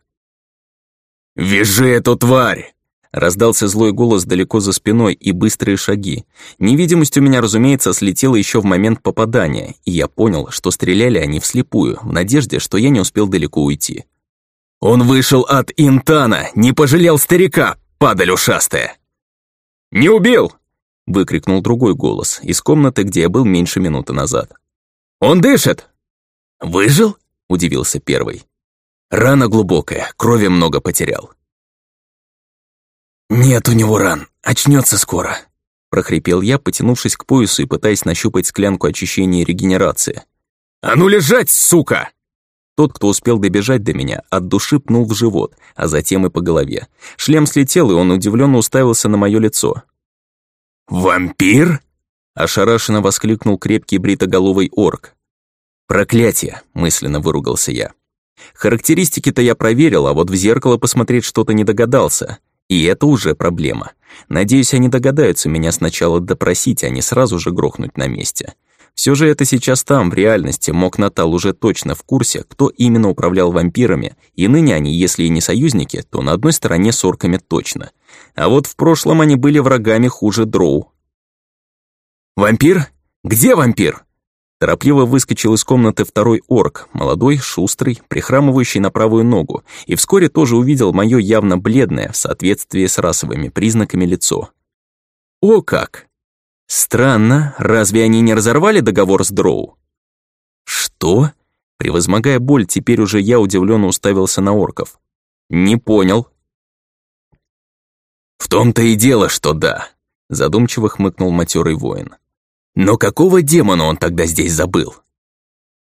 «Вяжи эту тварь!» Раздался злой голос далеко за спиной и быстрые шаги. Невидимость у меня, разумеется, слетела еще в момент попадания, и я понял, что стреляли они вслепую, в надежде, что я не успел далеко уйти. «Он вышел от Интана, не пожалел старика, падаль ушастая!» «Не убил!» — выкрикнул другой голос из комнаты, где я был меньше минуты назад. «Он дышит!» «Выжил?» — удивился первый. «Рана глубокая, крови много потерял». «Нет у него ран, очнется скоро», — прохрипел я, потянувшись к поясу и пытаясь нащупать склянку очищения и регенерации. «А ну лежать, сука!» Тот, кто успел добежать до меня, от души пнул в живот, а затем и по голове. Шлем слетел, и он удивленно уставился на мое лицо. «Вампир?» — ошарашенно воскликнул крепкий бритоголовый орк. «Проклятие!» — мысленно выругался я. Характеристики-то я проверил, а вот в зеркало посмотреть что-то не догадался. И это уже проблема. Надеюсь, они догадаются меня сначала допросить, а не сразу же грохнуть на месте. Все же это сейчас там, в реальности, мог Натал уже точно в курсе, кто именно управлял вампирами, и ныне они, если и не союзники, то на одной стороне с орками точно. А вот в прошлом они были врагами хуже дроу. «Вампир? Где вампир?» Торопливо выскочил из комнаты второй орк, молодой, шустрый, прихрамывающий на правую ногу, и вскоре тоже увидел мое явно бледное, в соответствии с расовыми признаками, лицо. О как! Странно, разве они не разорвали договор с Дроу? Что? Превозмогая боль, теперь уже я удивленно уставился на орков. Не понял. В том-то и дело, что да, задумчиво хмыкнул матерый воин. Но какого демона он тогда здесь забыл?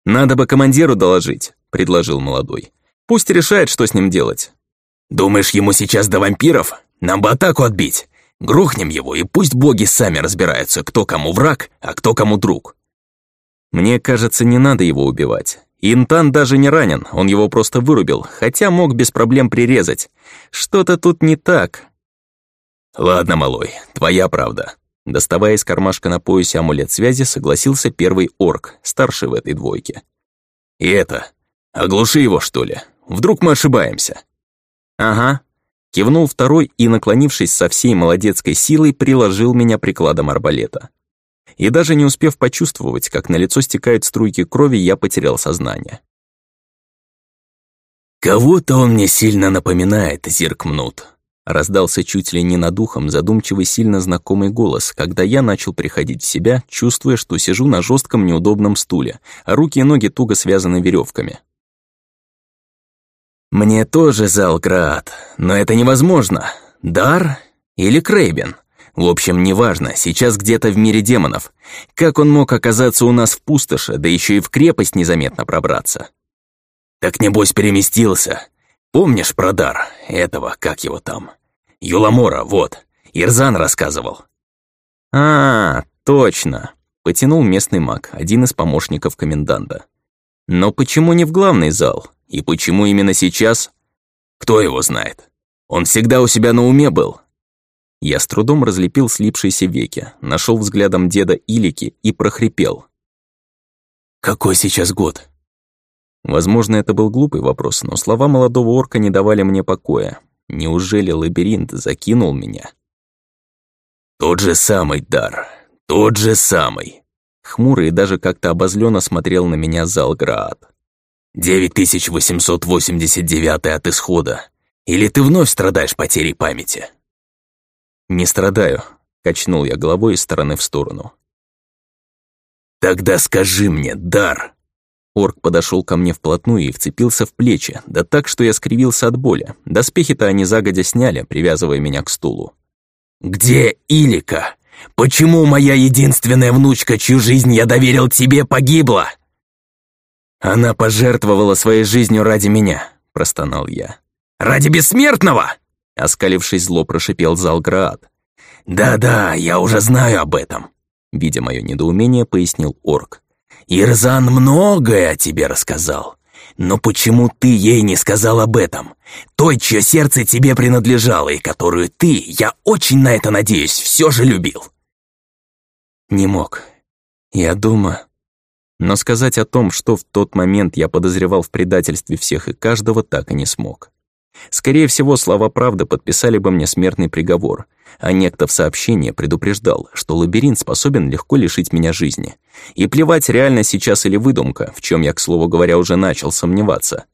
«Надо бы командиру доложить», — предложил молодой. «Пусть решает, что с ним делать». «Думаешь, ему сейчас до вампиров? Нам бы атаку отбить. Грохнем его, и пусть боги сами разбираются, кто кому враг, а кто кому друг». Мне кажется, не надо его убивать. Интан даже не ранен, он его просто вырубил, хотя мог без проблем прирезать. Что-то тут не так. Ладно, малой, твоя правда. Доставая из кармашка на поясе амулет связи, согласился первый орк, старший в этой двойке. «И это, оглуши его, что ли? Вдруг мы ошибаемся?» «Ага», — кивнул второй и, наклонившись со всей молодецкой силой, приложил меня прикладом арбалета. И даже не успев почувствовать, как на лицо стекают струйки крови, я потерял сознание. «Кого-то он мне сильно напоминает, Зиркмнут», Раздался чуть ли не над ухом задумчивый сильно знакомый голос, когда я начал приходить в себя, чувствуя, что сижу на жестком неудобном стуле, а руки и ноги туго связаны веревками. «Мне тоже зал Град, но это невозможно. Дар или Крейбен? В общем, неважно, сейчас где-то в мире демонов. Как он мог оказаться у нас в пустоши, да еще и в крепость незаметно пробраться?» «Так небось переместился. Помнишь про дар этого, как его там?» Юламора, вот. Ирзан рассказывал. А, точно. Потянул местный маг, один из помощников коменданта. Но почему не в главный зал? И почему именно сейчас? Кто его знает? Он всегда у себя на уме был. Я с трудом разлепил слипшиеся веки, нашел взглядом деда Илики и прохрипел. «Какой сейчас год?» Возможно, это был глупый вопрос, но слова молодого орка не давали мне покоя. Неужели лабиринт закинул меня? «Тот же самый дар, тот же самый!» Хмурый даже как-то обозленно смотрел на меня Залград. 9889 от исхода. Или ты вновь страдаешь потерей памяти?» «Не страдаю», — качнул я головой из стороны в сторону. «Тогда скажи мне, дар!» Орк подошел ко мне вплотную и вцепился в плечи, да так, что я скривился от боли. Доспехи-то они загодя сняли, привязывая меня к стулу. «Где Илика? Почему моя единственная внучка, чью жизнь я доверил тебе, погибла?» «Она пожертвовала своей жизнью ради меня», — простонал я. «Ради бессмертного?» — оскалившись зло прошипел Залград. «Да-да, я уже знаю об этом», — видя мое недоумение, пояснил орк. «Ирзан многое о тебе рассказал. Но почему ты ей не сказал об этом? Той, чье сердце тебе принадлежало и которую ты, я очень на это надеюсь, все же любил». «Не мог. Я думаю, но сказать о том, что в тот момент я подозревал в предательстве всех и каждого, так и не смог. Скорее всего, слова правды подписали бы мне смертный приговор, а некто в сообщении предупреждал, что лабиринт способен легко лишить меня жизни. И плевать, реально сейчас или выдумка, в чем я, к слову говоря, уже начал сомневаться.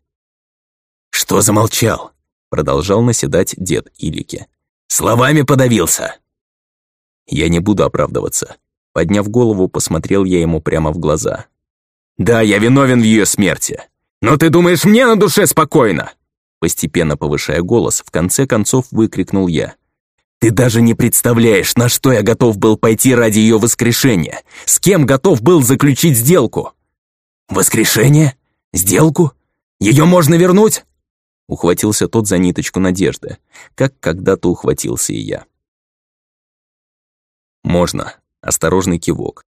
«Что замолчал?» — продолжал наседать дед Илики. «Словами подавился!» Я не буду оправдываться. Подняв голову, посмотрел я ему прямо в глаза. Да, я виновен в ее смерти. Но ты думаешь, мне на душе спокойно?» Постепенно повышая голос, в конце концов выкрикнул я. «Ты даже не представляешь, на что я готов был пойти ради ее воскрешения. С кем готов был заключить сделку?» «Воскрешение? Сделку? Ее можно вернуть?» Ухватился тот за ниточку надежды, как когда-то ухватился и я. «Можно», — осторожный кивок.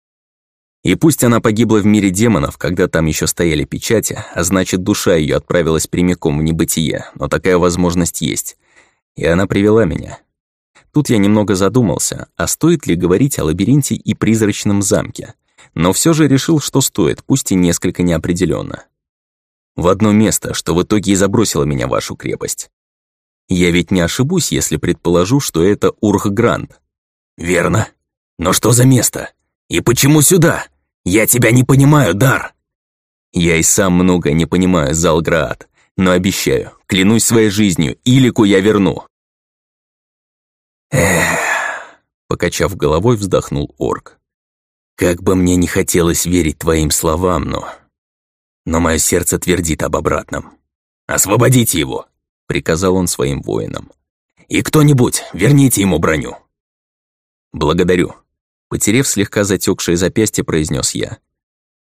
И пусть она погибла в мире демонов, когда там еще стояли печати, а значит, душа ее отправилась прямиком в небытие, но такая возможность есть. И она привела меня. Тут я немного задумался, а стоит ли говорить о лабиринте и призрачном замке. Но все же решил, что стоит, пусть и несколько неопределенно. В одно место, что в итоге и забросило меня вашу крепость. Я ведь не ошибусь, если предположу, что это Урхгранд. Верно. Но что за место? И почему сюда? Я тебя не понимаю, Дар!» «Я и сам много не понимаю, Залград, но обещаю, клянусь своей жизнью, Илику я верну». «Эх...» Покачав головой, вздохнул орк. «Как бы мне не хотелось верить твоим словам, но... Но мое сердце твердит об обратном. Освободите его!» Приказал он своим воинам. «И кто-нибудь, верните ему броню!» «Благодарю», Потерев слегка затекшее запястье, произнес я.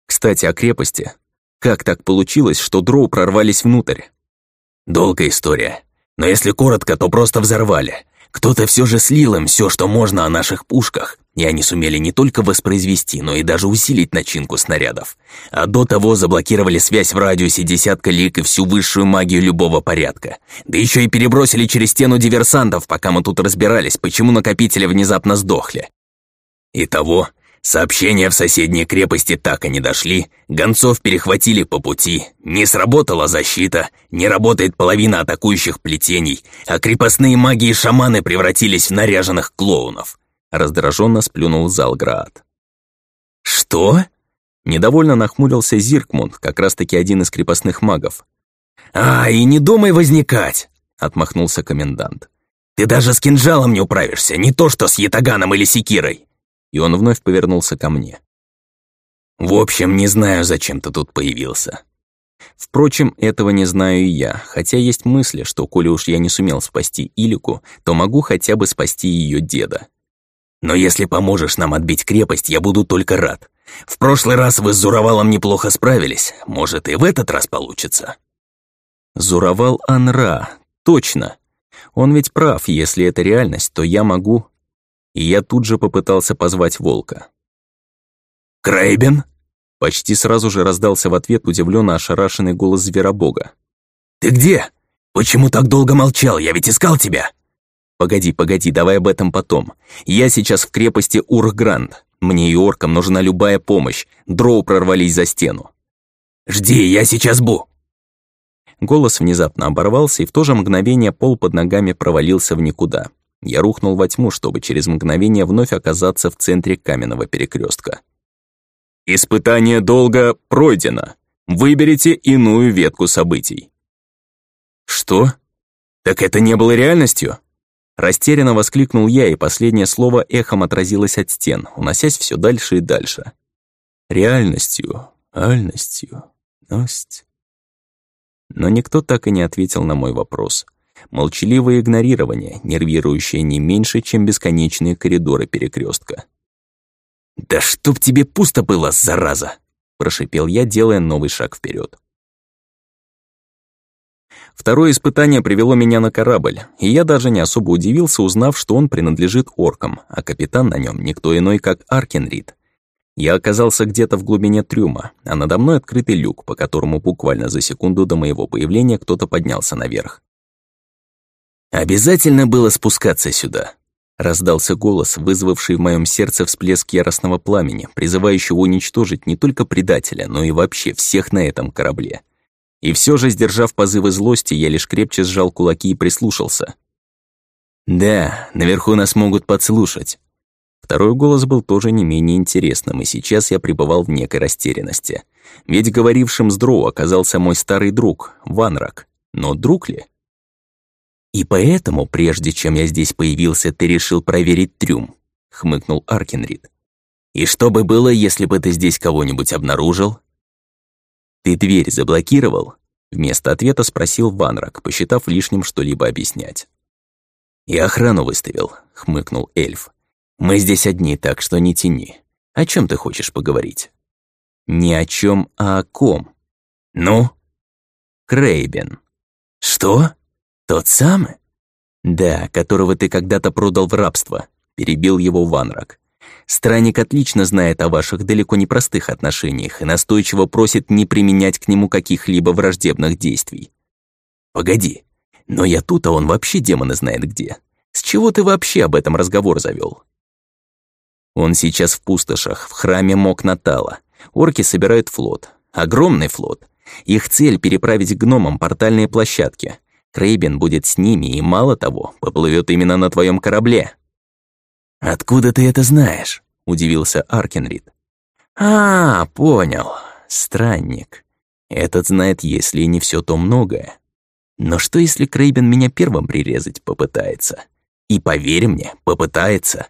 «Кстати, о крепости. Как так получилось, что дроу прорвались внутрь?» «Долгая история. Но если коротко, то просто взорвали. Кто-то все же слил им все, что можно о наших пушках, и они сумели не только воспроизвести, но и даже усилить начинку снарядов. А до того заблокировали связь в радиусе десятка лик и всю высшую магию любого порядка. Да еще и перебросили через стену диверсантов, пока мы тут разбирались, почему накопители внезапно сдохли. Итого, сообщения в соседней крепости так и не дошли, гонцов перехватили по пути, не сработала защита, не работает половина атакующих плетений, а крепостные маги и шаманы превратились в наряженных клоунов. Раздраженно сплюнул Залград. «Что?» Недовольно нахмурился Зиркмунд, как раз-таки один из крепостных магов. «А, и не думай возникать!» — отмахнулся комендант. «Ты даже с кинжалом не управишься, не то что с ятаганом или секирой!» И он вновь повернулся ко мне. «В общем, не знаю, зачем ты тут появился». Впрочем, этого не знаю и я, хотя есть мысли, что коли уж я не сумел спасти Илику, то могу хотя бы спасти ее деда. «Но если поможешь нам отбить крепость, я буду только рад. В прошлый раз вы с Зуровалом неплохо справились, может, и в этот раз получится». Зуровал Анра, точно. Он ведь прав, если это реальность, то я могу и я тут же попытался позвать волка. «Крейбен?» Почти сразу же раздался в ответ удивленно ошарашенный голос зверобога. «Ты где? Почему так долго молчал? Я ведь искал тебя!» «Погоди, погоди, давай об этом потом. Я сейчас в крепости Ургранд. Мне и оркам нужна любая помощь. Дроу прорвались за стену». Жди, я сейчас бу!» Голос внезапно оборвался, и в то же мгновение пол под ногами провалился в никуда. Я рухнул во тьму, чтобы через мгновение вновь оказаться в центре каменного перекрестка. «Испытание долго пройдено. Выберите иную ветку событий». «Что? Так это не было реальностью?» Растерянно воскликнул я, и последнее слово эхом отразилось от стен, уносясь все дальше и дальше. «Реальностью, реальностью, ность». Но никто так и не ответил на мой вопрос. Молчаливое игнорирование, нервирующее не меньше, чем бесконечные коридоры перекрестка. «Да чтоб тебе пусто было, зараза!» прошипел я, делая новый шаг вперед. Второе испытание привело меня на корабль, и я даже не особо удивился, узнав, что он принадлежит оркам, а капитан на нем никто иной, как Аркенрид. Я оказался где-то в глубине трюма, а надо мной открытый люк, по которому буквально за секунду до моего появления кто-то поднялся наверх. «Обязательно было спускаться сюда», — раздался голос, вызвавший в моем сердце всплеск яростного пламени, призывающего уничтожить не только предателя, но и вообще всех на этом корабле. И все же, сдержав позывы злости, я лишь крепче сжал кулаки и прислушался. «Да, наверху нас могут подслушать». Второй голос был тоже не менее интересным, и сейчас я пребывал в некой растерянности. Ведь говорившим с Дроу оказался мой старый друг, Ванрак. Но друг ли? «И поэтому, прежде чем я здесь появился, ты решил проверить трюм», — хмыкнул Аркенрид. «И что бы было, если бы ты здесь кого-нибудь обнаружил?» «Ты дверь заблокировал?» Вместо ответа спросил Ванрак, посчитав лишним что-либо объяснять. «И охрану выставил», — хмыкнул эльф. «Мы здесь одни, так что не тяни. О чем ты хочешь поговорить?» «Не о чем, а о ком». «Ну?» «Крейбен». «Что? Тот самый?» «Да, которого ты когда-то продал в рабство», — перебил его Ванрак. Странник отлично знает о ваших далеко не простых отношениях и настойчиво просит не применять к нему каких-либо враждебных действий. Погоди, но я тут, а он вообще демоны знает где. С чего ты вообще об этом разговор завел? Он сейчас в пустошах, в храме Мокнатала. Орки собирают флот. Огромный флот. Их цель — переправить гномам портальные площадки. Крейбен будет с ними и, мало того, поплывет именно на твоем корабле. «Откуда ты это знаешь?» — удивился Аркенрид. «А, понял. Странник. Этот знает, если не все, то многое. Но что, если Крейбен меня первым прирезать попытается? И поверь мне, попытается».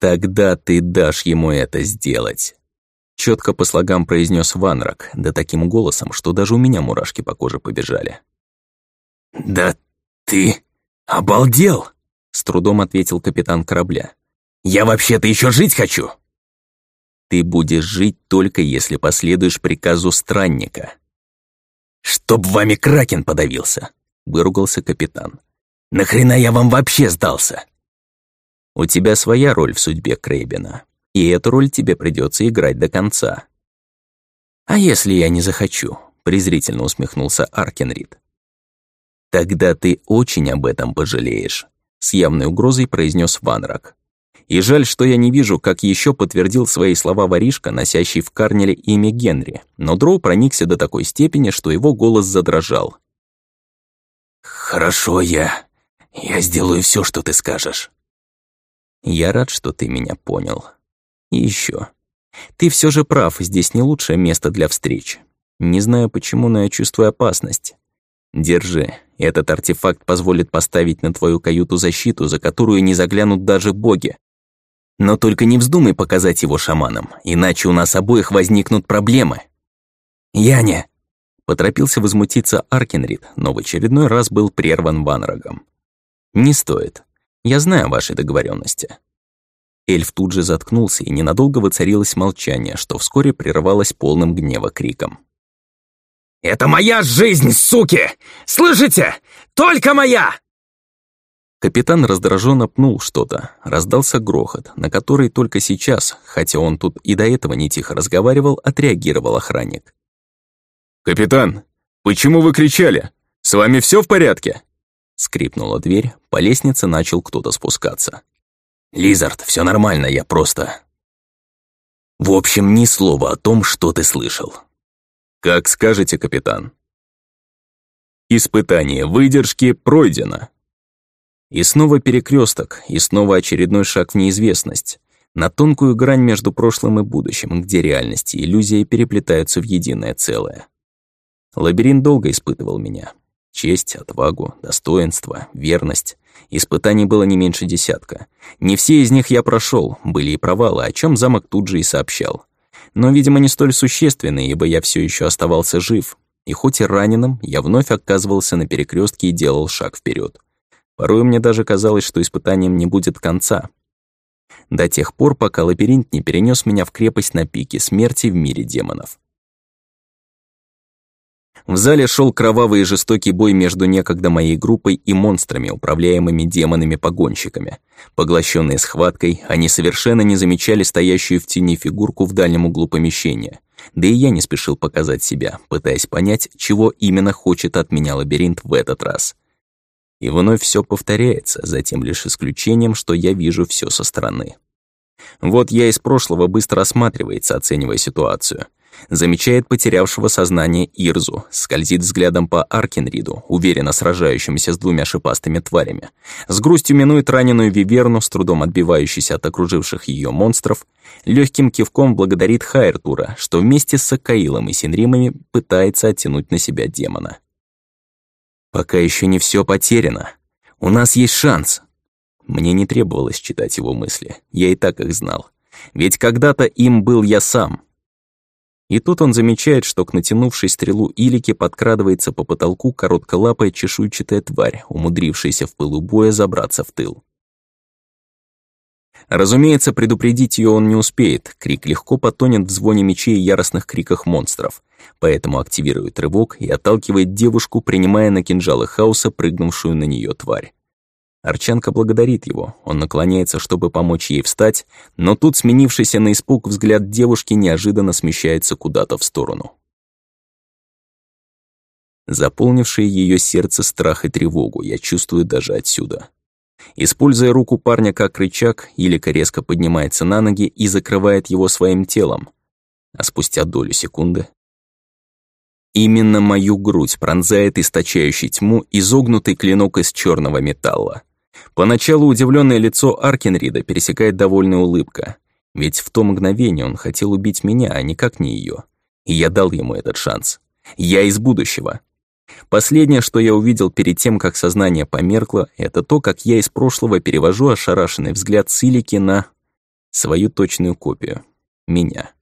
«Тогда ты дашь ему это сделать», — четко по слогам произнес Ванрак, да таким голосом, что даже у меня мурашки по коже побежали. «Да ты обалдел!» С трудом ответил капитан корабля. «Я вообще-то еще жить хочу!» «Ты будешь жить только если последуешь приказу странника». «Чтоб вами Кракен подавился!» — выругался капитан. «Нахрена я вам вообще сдался?» «У тебя своя роль в судьбе Крейбена, и эту роль тебе придется играть до конца». «А если я не захочу?» — презрительно усмехнулся Аркенрид. «Тогда ты очень об этом пожалеешь», с явной угрозой произнес Ванрак. И жаль, что я не вижу, как еще подтвердил свои слова воришка, носящий в Карнеле имя Генри, но Дроу проникся до такой степени, что его голос задрожал. «Хорошо, я... я сделаю все, что ты скажешь». «Я рад, что ты меня понял. И еще. Ты все же прав, здесь не лучшее место для встреч. Не знаю почему, но я чувствую опасность. Держи, этот артефакт позволит поставить на твою каюту защиту, за которую не заглянут даже боги. Но только не вздумай показать его шаманам, иначе у нас обоих возникнут проблемы. Яня! Поторопился возмутиться Аркенрид, но в очередной раз был прерван Ванрагом. «Не стоит. Я знаю ваши договоренности. Эльф тут же заткнулся, и ненадолго воцарилось молчание, что вскоре прервалось полным гнева криком. Это моя жизнь, суки! Слышите? Только моя!» Капитан раздраженно пнул что-то, раздался грохот, на который только сейчас, хотя он тут и до этого не тихо разговаривал, отреагировал охранник. «Капитан, почему вы кричали? С вами все в порядке?» Скрипнула дверь, по лестнице начал кто-то спускаться. «Лизард, все нормально, я просто...» «В общем, ни слова о том, что ты слышал. «Как скажете, капитан». Испытание выдержки пройдено. И снова перекресток, и снова очередной шаг в неизвестность, на тонкую грань между прошлым и будущим, где реальность и иллюзия переплетаются в единое целое. Лабиринт долго испытывал меня. Честь, отвагу, достоинство, верность. Испытаний было не меньше десятка. Не все из них я прошел, были и провалы, о чем замок тут же и сообщал. Но, видимо, не столь существенные, ибо я все еще оставался жив. И хоть и раненым, я вновь оказывался на перекрестке и делал шаг вперед. Порой мне даже казалось, что испытанием не будет конца. До тех пор, пока лабиринт не перенес меня в крепость на пике смерти в мире демонов. В зале шел кровавый и жестокий бой между некогда моей группой и монстрами, управляемыми демонами-погонщиками. Поглощенные схваткой, они совершенно не замечали стоящую в тени фигурку в дальнем углу помещения. Да и я не спешил показать себя, пытаясь понять, чего именно хочет от меня лабиринт в этот раз — и вновь все повторяется, за тем лишь исключением, что я вижу все со стороны. Вот я из прошлого быстро осматривается, оценивая ситуацию. Замечает потерявшего сознание Ирзу, скользит взглядом по Аркенриду, уверенно сражающемуся с двумя шипастыми тварями. С грустью минует раненую Виверну, с трудом отбивающуюся от окруживших ее монстров. Легким кивком благодарит Хайртура, что вместе с Сакаилом и Синримами пытается оттянуть на себя демона. Пока еще не все потеряно. У нас есть шанс. Мне не требовалось читать его мысли, я и так их знал. Ведь когда-то им был я сам. И тут он замечает, что к натянувшей стрелу Илике подкрадывается по потолку коротколапая чешуйчатая тварь, умудрившаяся в пылу боя забраться в тыл. Разумеется, предупредить ее он не успеет, крик легко потонет в звоне мечей и яростных криках монстров, поэтому активирует рывок и отталкивает девушку, принимая на кинжалы хаоса прыгнувшую на нее тварь. Арчанка благодарит его, он наклоняется, чтобы помочь ей встать, но тут сменившийся на испуг взгляд девушки неожиданно смещается куда-то в сторону. Заполнившие ее сердце страх и тревогу я чувствую даже отсюда. Используя руку парня как рычаг, Илика резко поднимается на ноги и закрывает его своим телом. А спустя долю секунды... Именно мою грудь пронзает источающий тьму изогнутый клинок из черного металла. Поначалу удивленное лицо Аркенрида пересекает довольная улыбка. Ведь в то мгновение он хотел убить меня, а никак не ее. И я дал ему этот шанс. Я из будущего. Последнее, что я увидел перед тем, как сознание померкло, это то, как я из прошлого перевожу ошарашенный взгляд Силики на свою точную копию. Меня.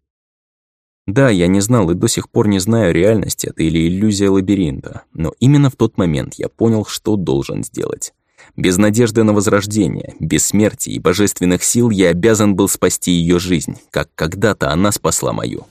Да, я не знал и до сих пор не знаю, реальность это или иллюзия лабиринта, но именно в тот момент я понял, что должен сделать. Без надежды на возрождение, без смерти и божественных сил я обязан был спасти ее жизнь, как когда-то она спасла мою.